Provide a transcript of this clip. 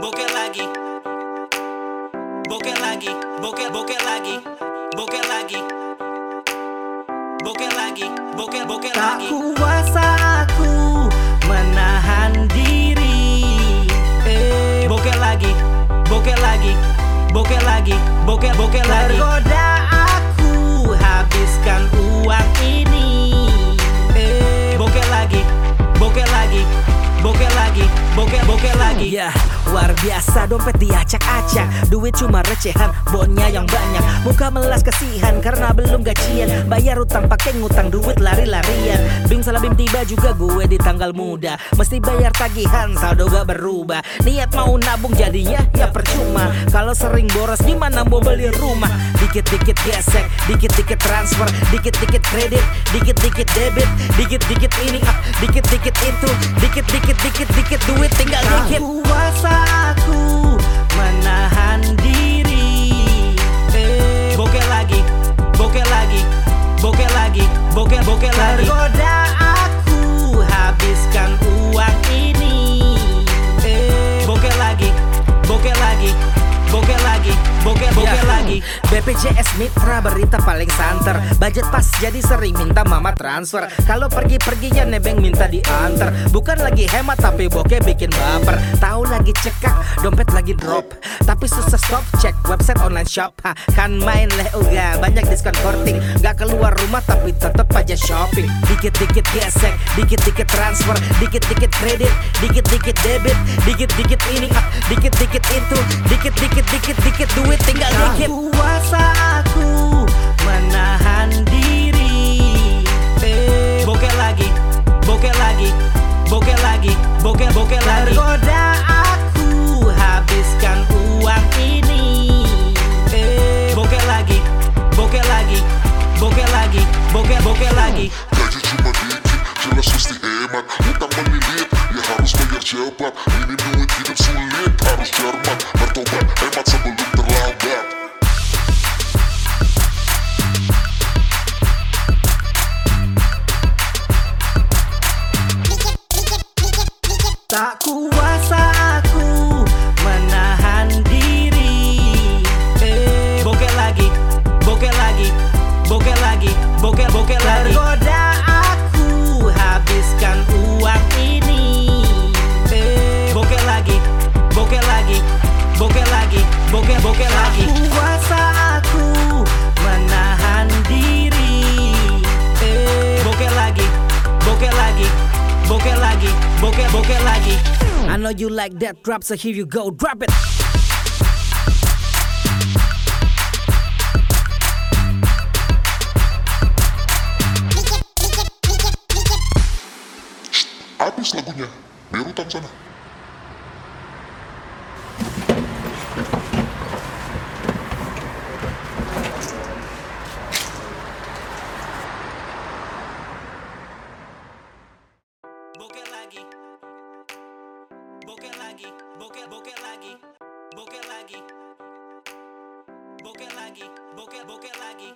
bokeh lagi. Bokeh lagi, bokeh bokeh lagi. Bokeh lagi. Bokeh lagi, bokeh bokeh Tak lagi. kuasa aku menahan diri eh, Bokeh lagi, bokeh lagi. Bokeh lagi, bokeh bokeh lagi. Tergoda aku habiskan uang ini eh, Bokeh lagi, bokeh lagi. Bokeh lagi, bokeh bokeh lagi. Ya, luar biasa dompet diacak-acak. Duit cuma recehan, bonnya yang banyak. Muka melas kasihan karena belum gajian. Bayar utang pakai ngutang duit lari-larian. Bim salah bim tiba juga gue di tanggal muda. Mesti bayar tagihan, saldo gak berubah. Niat mau nabung jadinya ya percuma. Kalau sering boros gimana mau beli rumah? Dikit-dikit gesek, dikit-dikit transfer Dikit-dikit kredit, dikit-dikit debit Dikit-dikit ini up, dikit-dikit itu Dikit-dikit dikit-dikit duit tinggal dikit kuasa aku menahan diri eh, Bokeh lagi, bokeh lagi. Bokeh lagi, bokeh bokeh lagi. Tergoda lagi. BPJS Mitra berita paling santer. Budget pas jadi sering minta mama transfer. Kalau pergi-perginya nebeng minta diantar. Bukan lagi hemat tapi bokeh bikin baper. Tahu lagi cekak, dompet lagi drop. Tapi susah stop, cek website online shop. Ha, Kan main leh uga, banyak diskon korting Gak keluar rumah tapi tetep aja shopping. Dikit-dikit gesek, dikit-dikit transfer. Dikit-dikit kredit, dikit-dikit debit. Dikit-dikit ini up, dikit-dikit itu. Dikit-dikit dikit-dikit duit. Tinggal dikit eh, lagi, bokeh lagi. Bokeh lagi, bokeh bokeh lagi. Aku habiskan uang ini Eh, lagi, bokeh lagi. Bokeh lagi, bokeh bokeh lagi. Ya Ini duit hidup sulit, kuasa Bokeh lagi, bokeh bokeh lagi. I know you like that drop so here you go drop it. Habis lagunya, biar utang sana lagi. Bokeh lagi, bokeh bokeh lagi. Bokeh lagi. Bokeh lagi, bokeh bokeh lagi.